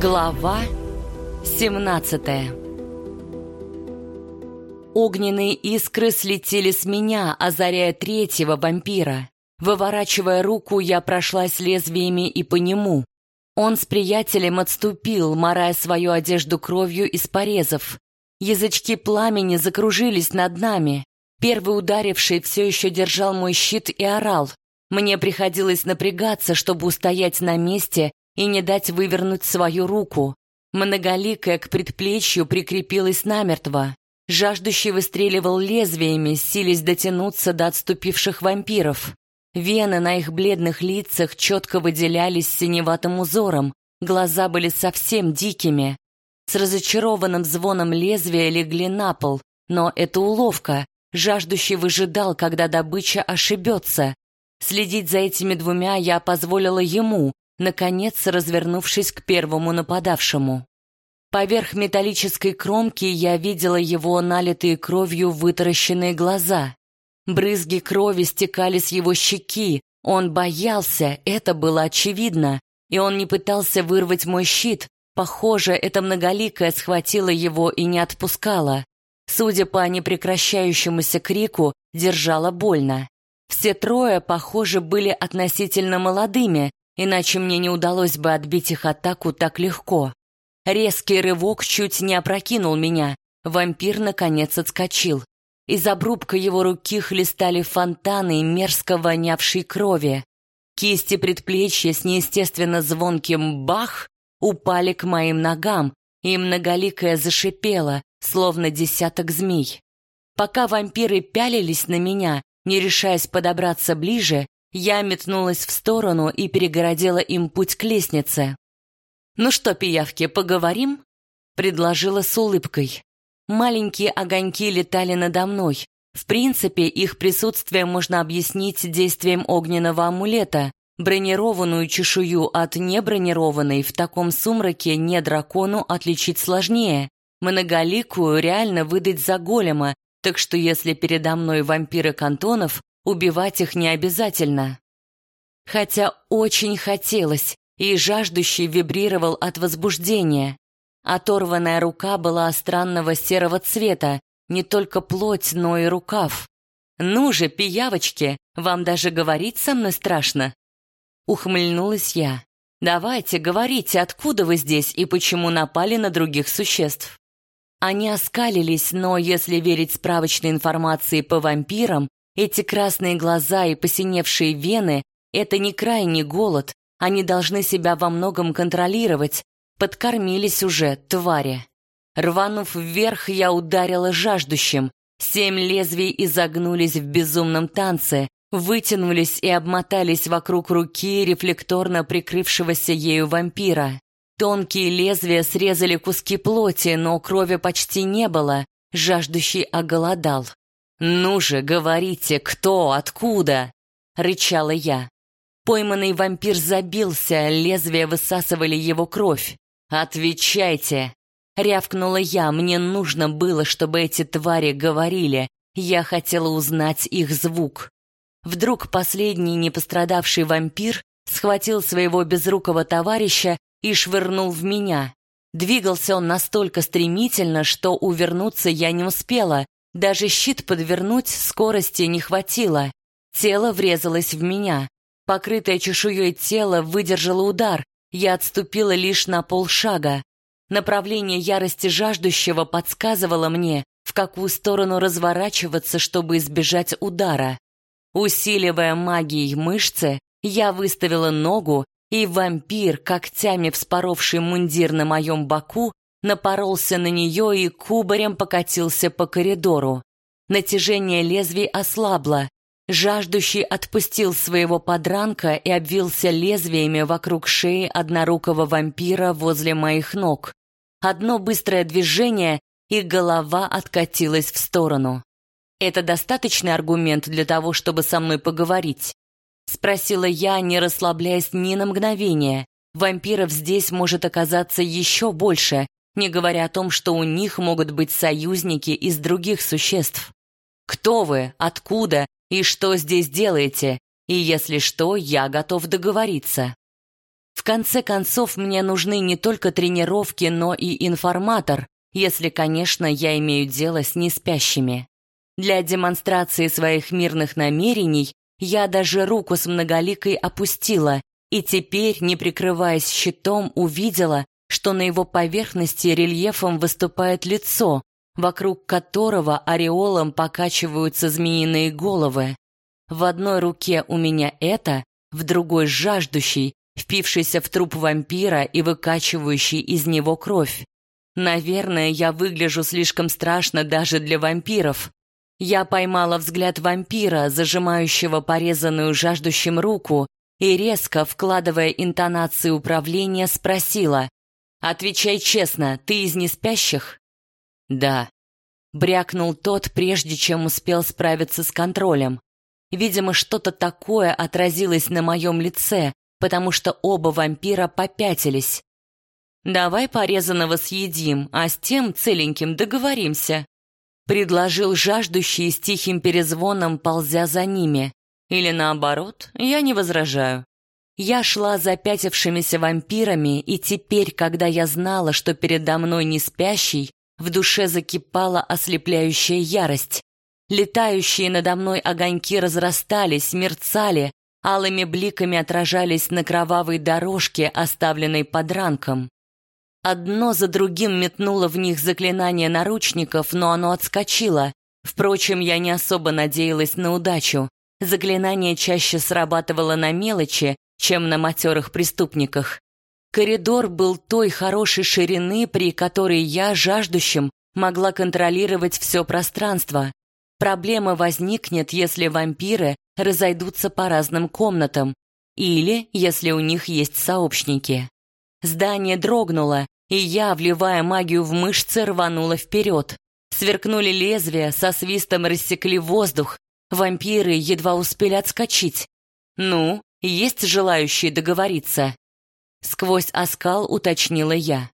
Глава 17 Огненные искры слетели с меня, озаряя третьего вампира. Выворачивая руку, я прошлась лезвиями и по нему. Он с приятелем отступил, морая свою одежду кровью из порезов. Язычки пламени закружились над нами. Первый ударивший все еще держал мой щит и орал. Мне приходилось напрягаться, чтобы устоять на месте и не дать вывернуть свою руку. Многоликая к предплечью прикрепилась намертво. Жаждущий выстреливал лезвиями, силясь дотянуться до отступивших вампиров. Вены на их бледных лицах четко выделялись синеватым узором, глаза были совсем дикими. С разочарованным звоном лезвия легли на пол, но это уловка. Жаждущий выжидал, когда добыча ошибется. Следить за этими двумя я позволила ему, наконец развернувшись к первому нападавшему. Поверх металлической кромки я видела его налитые кровью вытаращенные глаза. Брызги крови стекали с его щеки, он боялся, это было очевидно, и он не пытался вырвать мой щит, похоже, это многоликое схватило его и не отпускало. Судя по непрекращающемуся крику, держало больно. Все трое, похоже, были относительно молодыми, иначе мне не удалось бы отбить их атаку так легко. Резкий рывок чуть не опрокинул меня. Вампир, наконец, отскочил. Из обрубка его руки хлестали фонтаны мерзко вонявшей крови. Кисти предплечья с неестественно звонким «бах» упали к моим ногам, и многоликая зашипела, словно десяток змей. Пока вампиры пялились на меня, не решаясь подобраться ближе, я метнулась в сторону и перегородила им путь к лестнице. «Ну что, пиявки, поговорим?» — предложила с улыбкой. Маленькие огоньки летали надо мной. В принципе, их присутствие можно объяснить действием огненного амулета. Бронированную чешую от небронированной в таком сумраке не дракону отличить сложнее. Многоликую реально выдать за голема, так что если передо мной вампиры кантонов, убивать их не обязательно. Хотя очень хотелось, и жаждущий вибрировал от возбуждения. Оторванная рука была странного серого цвета, не только плоть, но и рукав. «Ну же, пиявочки, вам даже говорить со мной страшно?» Ухмыльнулась я. «Давайте, говорите, откуда вы здесь и почему напали на других существ?» Они оскалились, но, если верить справочной информации по вампирам, эти красные глаза и посиневшие вены — это не крайний голод, они должны себя во многом контролировать, подкормились уже, твари. Рванув вверх, я ударила жаждущим. Семь лезвий изогнулись в безумном танце, вытянулись и обмотались вокруг руки рефлекторно прикрывшегося ею вампира. Тонкие лезвия срезали куски плоти, но крови почти не было. Жаждущий оголодал. «Ну же, говорите, кто, откуда?» — рычала я. Пойманный вампир забился, лезвия высасывали его кровь. «Отвечайте!» — рявкнула я. Мне нужно было, чтобы эти твари говорили. Я хотела узнать их звук. Вдруг последний непострадавший вампир схватил своего безрукого товарища и швырнул в меня. Двигался он настолько стремительно, что увернуться я не успела. Даже щит подвернуть скорости не хватило. Тело врезалось в меня. Покрытое чешуей тело выдержало удар. Я отступила лишь на полшага. Направление ярости жаждущего подсказывало мне, в какую сторону разворачиваться, чтобы избежать удара. Усиливая магией мышцы, я выставила ногу и вампир, когтями вспоровший мундир на моем боку, напоролся на нее и кубарем покатился по коридору. Натяжение лезвий ослабло. Жаждущий отпустил своего подранка и обвился лезвиями вокруг шеи однорукого вампира возле моих ног. Одно быстрое движение, и голова откатилась в сторону. Это достаточный аргумент для того, чтобы со мной поговорить. Спросила я, не расслабляясь ни на мгновение. Вампиров здесь может оказаться еще больше, не говоря о том, что у них могут быть союзники из других существ. Кто вы, откуда и что здесь делаете? И если что, я готов договориться. В конце концов, мне нужны не только тренировки, но и информатор, если, конечно, я имею дело с неспящими. Для демонстрации своих мирных намерений я даже руку с многоликой опустила и теперь, не прикрываясь щитом, увидела, что на его поверхности рельефом выступает лицо, вокруг которого ореолом покачиваются змеиные головы. В одной руке у меня это, в другой жаждущий, впившийся в труп вампира и выкачивающий из него кровь. Наверное, я выгляжу слишком страшно даже для вампиров. Я поймала взгляд вампира, зажимающего порезанную жаждущим руку, и резко, вкладывая интонации управления, спросила. «Отвечай честно, ты из неспящих?» «Да», — брякнул тот, прежде чем успел справиться с контролем. Видимо, что-то такое отразилось на моем лице, потому что оба вампира попятились. «Давай порезанного съедим, а с тем целеньким договоримся», — предложил жаждущий с тихим перезвоном, ползя за ними. Или наоборот, я не возражаю. Я шла за пятившимися вампирами, и теперь, когда я знала, что передо мной не спящий, в душе закипала ослепляющая ярость. Летающие надо мной огоньки разрастались, мерцали, алыми бликами отражались на кровавой дорожке, оставленной под ранком. Одно за другим метнуло в них заклинание наручников, но оно отскочило. Впрочем, я не особо надеялась на удачу. Заклинание чаще срабатывало на мелочи, чем на матерых преступниках. Коридор был той хорошей ширины, при которой я, жаждущим, могла контролировать все пространство. Проблема возникнет, если вампиры разойдутся по разным комнатам или если у них есть сообщники. Здание дрогнуло, и я, вливая магию в мышцы, рванула вперед. Сверкнули лезвия, со свистом рассекли воздух. Вампиры едва успели отскочить. «Ну, есть желающие договориться?» Сквозь оскал уточнила я.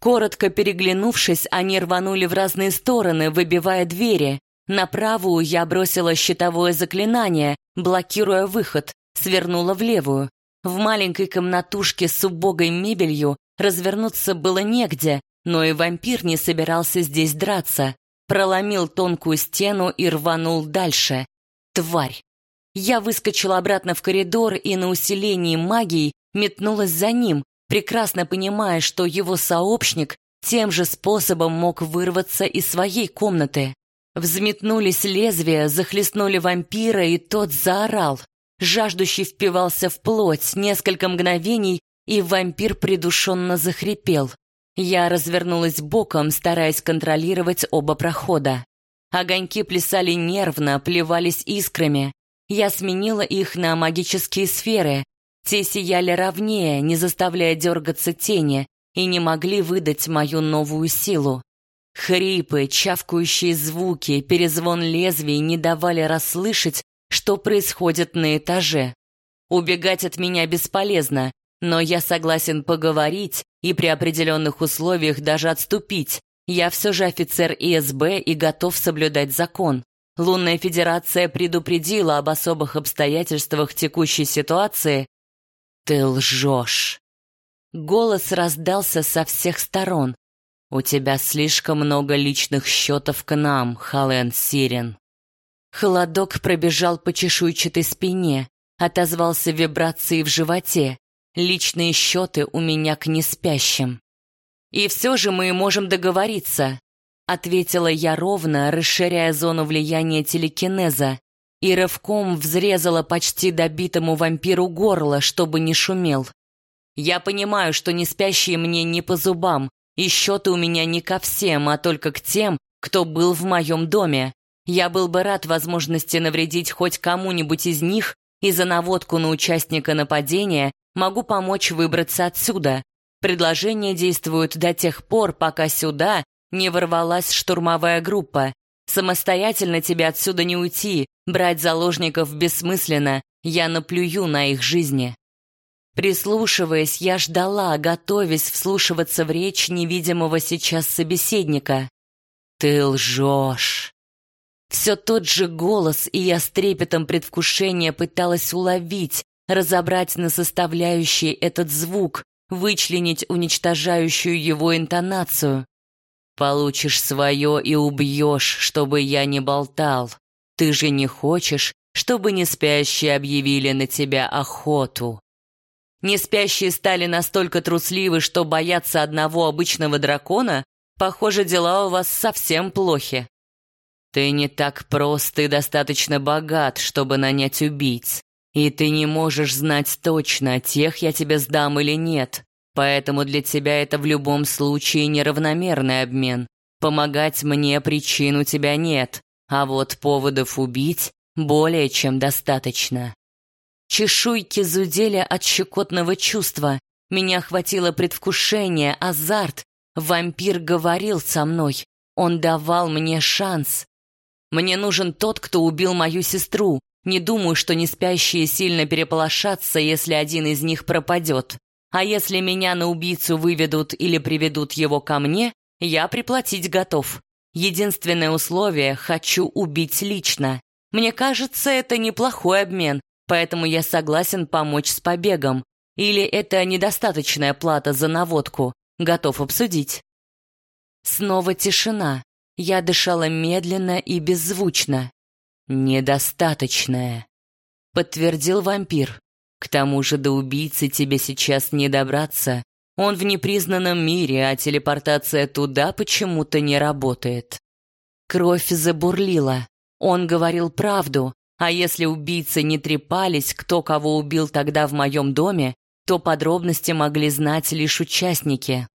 Коротко переглянувшись, они рванули в разные стороны, выбивая двери, на правую я бросила щитовое заклинание, блокируя выход, свернула в левую. В маленькой комнатушке с убогой мебелью развернуться было негде, но и вампир не собирался здесь драться. Проломил тонкую стену и рванул дальше. Тварь! Я выскочила обратно в коридор и на усилении магии метнулась за ним, прекрасно понимая, что его сообщник тем же способом мог вырваться из своей комнаты. Взметнулись лезвия, захлестнули вампира, и тот заорал. Жаждущий впивался в плоть несколько мгновений, и вампир придушенно захрипел. Я развернулась боком, стараясь контролировать оба прохода. Огоньки плясали нервно, плевались искрами. Я сменила их на магические сферы. Те сияли ровнее, не заставляя дергаться тени, и не могли выдать мою новую силу. Хрипы, чавкающие звуки, перезвон лезвий не давали расслышать, что происходит на этаже. Убегать от меня бесполезно, но я согласен поговорить и при определенных условиях даже отступить. Я все же офицер ИСБ и готов соблюдать закон. Лунная Федерация предупредила об особых обстоятельствах текущей ситуации. Ты лжешь. Голос раздался со всех сторон. «У тебя слишком много личных счетов к нам, Хален Сирен». Холодок пробежал по чешуйчатой спине, отозвался вибрацией в животе. Личные счеты у меня к неспящим. «И все же мы можем договориться», — ответила я ровно, расширяя зону влияния телекинеза, и рывком взрезала почти добитому вампиру горло, чтобы не шумел. «Я понимаю, что неспящие мне не по зубам, и счеты у меня не ко всем, а только к тем, кто был в моем доме. Я был бы рад возможности навредить хоть кому-нибудь из них, и за наводку на участника нападения могу помочь выбраться отсюда. Предложение действует до тех пор, пока сюда не ворвалась штурмовая группа. Самостоятельно тебе отсюда не уйти, брать заложников бессмысленно, я наплюю на их жизни. Прислушиваясь, я ждала, готовясь вслушиваться в речь невидимого сейчас собеседника. «Ты лжешь!» Все тот же голос, и я с трепетом предвкушения пыталась уловить, разобрать на составляющие этот звук, вычленить уничтожающую его интонацию. Получишь свое и убьешь, чтобы я не болтал. Ты же не хочешь, чтобы неспящие объявили на тебя охоту. Неспящие стали настолько трусливы, что боятся одного обычного дракона? Похоже, дела у вас совсем плохи. Ты не так прост и достаточно богат, чтобы нанять убийц. И ты не можешь знать точно, тех я тебе сдам или нет. Поэтому для тебя это в любом случае неравномерный обмен. Помогать мне причин у тебя нет, а вот поводов убить более чем достаточно. Чешуйки зудели от щекотного чувства. Меня охватило предвкушение, азарт. Вампир говорил со мной. Он давал мне шанс. Мне нужен тот, кто убил мою сестру. Не думаю, что неспящие сильно переполошатся, если один из них пропадет. А если меня на убийцу выведут или приведут его ко мне, я приплатить готов. Единственное условие — хочу убить лично. Мне кажется, это неплохой обмен, поэтому я согласен помочь с побегом. Или это недостаточная плата за наводку? Готов обсудить. Снова тишина. Я дышала медленно и беззвучно. «Недостаточная», — подтвердил вампир. «К тому же до убийцы тебе сейчас не добраться. Он в непризнанном мире, а телепортация туда почему-то не работает». Кровь забурлила. Он говорил правду. А если убийцы не трепались, кто кого убил тогда в моем доме, то подробности могли знать лишь участники.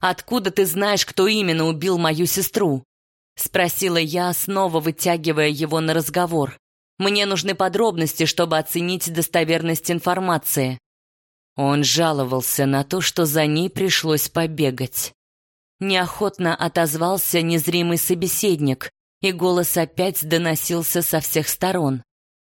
«Откуда ты знаешь, кто именно убил мою сестру?» — спросила я, снова вытягивая его на разговор. «Мне нужны подробности, чтобы оценить достоверность информации». Он жаловался на то, что за ней пришлось побегать. Неохотно отозвался незримый собеседник, и голос опять доносился со всех сторон.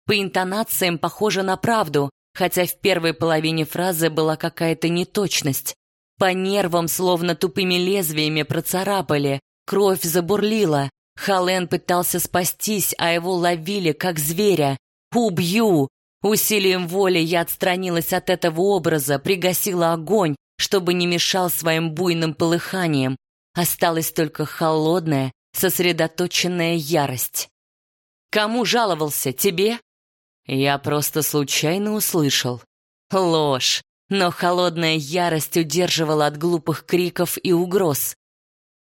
По интонациям похоже на правду, хотя в первой половине фразы была какая-то неточность. По нервам словно тупыми лезвиями процарапали, кровь забурлила. Хален пытался спастись, а его ловили, как зверя. «Убью!» Усилием воли я отстранилась от этого образа, пригасила огонь, чтобы не мешал своим буйным полыханием. Осталась только холодная, сосредоточенная ярость. «Кому жаловался? Тебе?» Я просто случайно услышал. Ложь, но холодная ярость удерживала от глупых криков и угроз.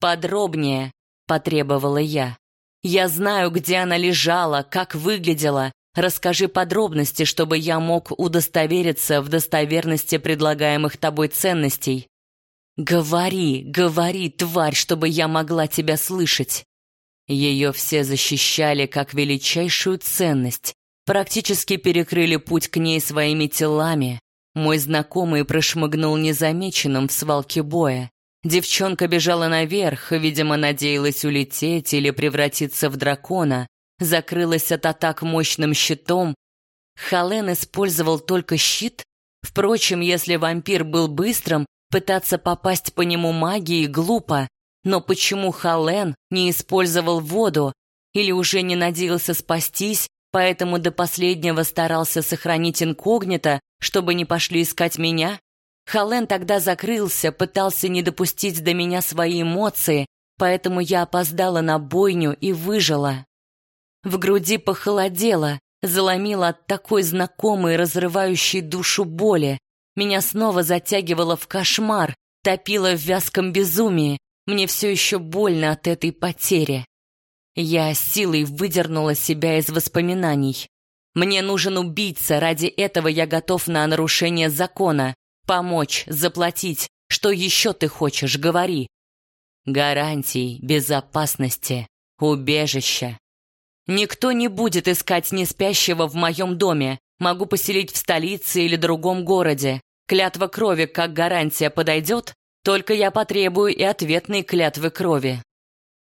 «Подробнее», — потребовала я. «Я знаю, где она лежала, как выглядела. Расскажи подробности, чтобы я мог удостовериться в достоверности предлагаемых тобой ценностей». «Говори, говори, тварь, чтобы я могла тебя слышать!» Ее все защищали как величайшую ценность, практически перекрыли путь к ней своими телами. Мой знакомый прошмыгнул незамеченным в свалке боя. Девчонка бежала наверх, видимо, надеялась улететь или превратиться в дракона, закрылась от атак мощным щитом. Хален использовал только щит. Впрочем, если вампир был быстрым, Пытаться попасть по нему магией глупо, но почему Хален не использовал воду или уже не надеялся спастись, поэтому до последнего старался сохранить инкогнито, чтобы не пошли искать меня? Хален тогда закрылся, пытался не допустить до меня свои эмоции, поэтому я опоздала на бойню и выжила. В груди похолодело, заломило от такой знакомой, разрывающей душу боли. Меня снова затягивало в кошмар, топило в вязком безумии. Мне все еще больно от этой потери. Я силой выдернула себя из воспоминаний. Мне нужен убийца, ради этого я готов на нарушение закона. Помочь, заплатить. Что еще ты хочешь, говори. Гарантий, безопасности, убежища. Никто не будет искать неспящего в моем доме. Могу поселить в столице или другом городе. Клятва крови как гарантия подойдет, только я потребую и ответной клятвы крови.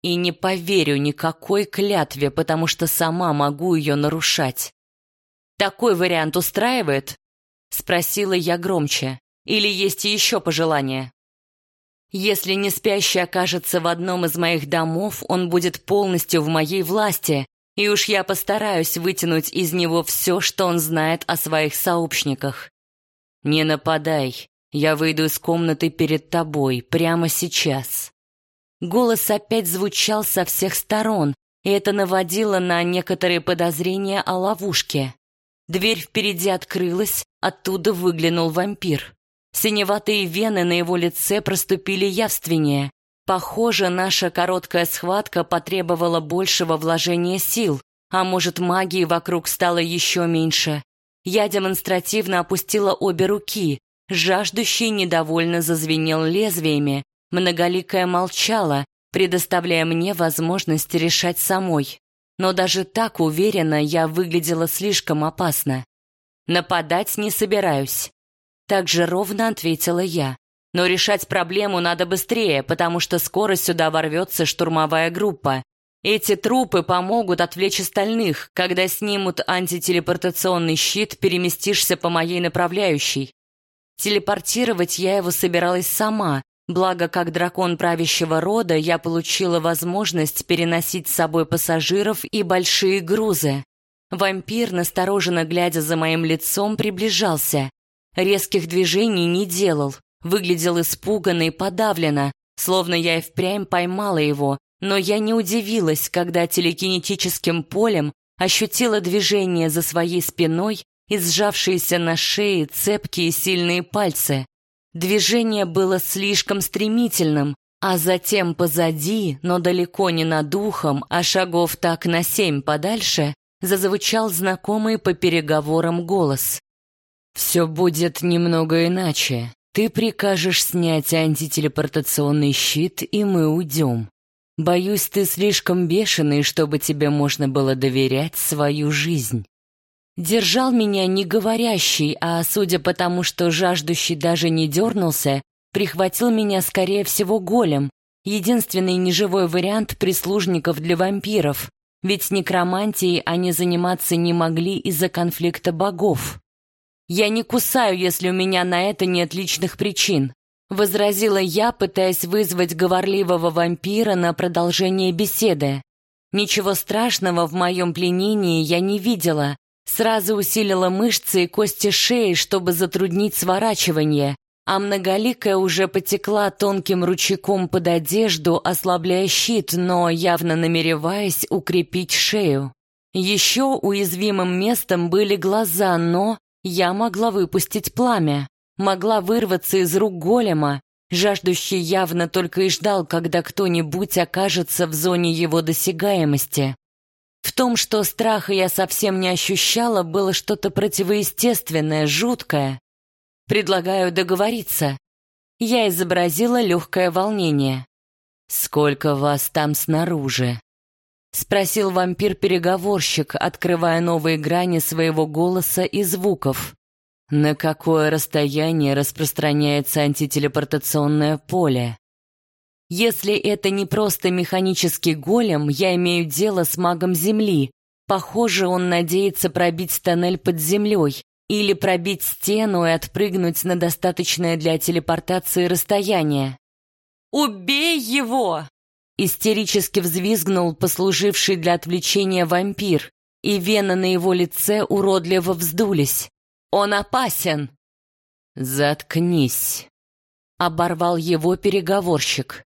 И не поверю никакой клятве, потому что сама могу ее нарушать. Такой вариант устраивает? Спросила я громче. Или есть еще пожелания? Если не спящий окажется в одном из моих домов, он будет полностью в моей власти, И уж я постараюсь вытянуть из него все, что он знает о своих сообщниках. Не нападай, я выйду из комнаты перед тобой прямо сейчас. Голос опять звучал со всех сторон, и это наводило на некоторые подозрения о ловушке. Дверь впереди открылась, оттуда выглянул вампир. Синеватые вены на его лице проступили явственнее. Похоже, наша короткая схватка потребовала большего вложения сил, а может, магии вокруг стало еще меньше. Я демонстративно опустила обе руки. Жаждущий недовольно зазвенел лезвиями. Многоликая молчала, предоставляя мне возможность решать самой. Но даже так уверенно я выглядела слишком опасно. Нападать не собираюсь. Так же ровно ответила я. Но решать проблему надо быстрее, потому что скоро сюда ворвется штурмовая группа. Эти трупы помогут отвлечь остальных. Когда снимут антителепортационный щит, переместишься по моей направляющей. Телепортировать я его собиралась сама, благо как дракон правящего рода я получила возможность переносить с собой пассажиров и большие грузы. Вампир, настороженно глядя за моим лицом, приближался. Резких движений не делал, выглядел испуганно и подавленно, словно я и впрямь поймала его, но я не удивилась, когда телекинетическим полем ощутила движение за своей спиной и сжавшиеся на шее цепкие сильные пальцы. Движение было слишком стремительным, а затем позади, но далеко не над ухом, а шагов так на семь подальше, зазвучал знакомый по переговорам голос. «Все будет немного иначе. Ты прикажешь снять антителепортационный щит, и мы уйдем. Боюсь, ты слишком бешеный, чтобы тебе можно было доверять свою жизнь». Держал меня не говорящий, а, судя по тому, что жаждущий даже не дернулся, прихватил меня, скорее всего, голем, единственный неживой вариант прислужников для вампиров, ведь некромантией они заниматься не могли из-за конфликта богов. «Я не кусаю, если у меня на это нет личных причин», — возразила я, пытаясь вызвать говорливого вампира на продолжение беседы. Ничего страшного в моем пленении я не видела. Сразу усилила мышцы и кости шеи, чтобы затруднить сворачивание, а многоликая уже потекла тонким ручейком под одежду, ослабляя щит, но явно намереваясь укрепить шею. Еще уязвимым местом были глаза, но я могла выпустить пламя, могла вырваться из рук голема. Жаждущий явно только и ждал, когда кто-нибудь окажется в зоне его досягаемости. В том, что страха я совсем не ощущала, было что-то противоестественное, жуткое. Предлагаю договориться. Я изобразила легкое волнение. «Сколько вас там снаружи?» — спросил вампир-переговорщик, открывая новые грани своего голоса и звуков. «На какое расстояние распространяется антителепортационное поле?» «Если это не просто механический голем, я имею дело с магом Земли. Похоже, он надеется пробить тоннель под землей или пробить стену и отпрыгнуть на достаточное для телепортации расстояние». «Убей его!» Истерически взвизгнул послуживший для отвлечения вампир, и вены на его лице уродливо вздулись. «Он опасен!» «Заткнись!» — оборвал его переговорщик.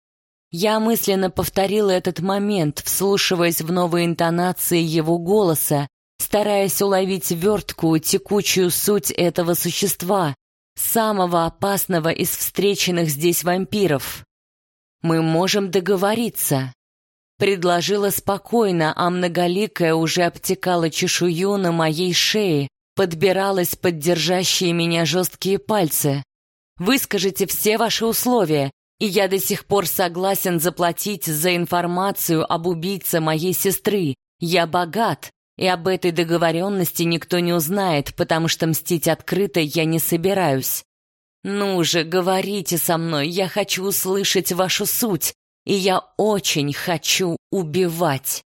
Я мысленно повторила этот момент, вслушиваясь в новые интонации его голоса, стараясь уловить верткую, текучую суть этого существа, самого опасного из встреченных здесь вампиров. Мы можем договориться. Предложила спокойно, а многоликая уже обтекала чешую на моей шее, подбиралась под держащие меня жесткие пальцы. Выскажите все ваши условия, и я до сих пор согласен заплатить за информацию об убийце моей сестры. Я богат, и об этой договоренности никто не узнает, потому что мстить открыто я не собираюсь. «Ну же, говорите со мной, я хочу услышать вашу суть, и я очень хочу убивать».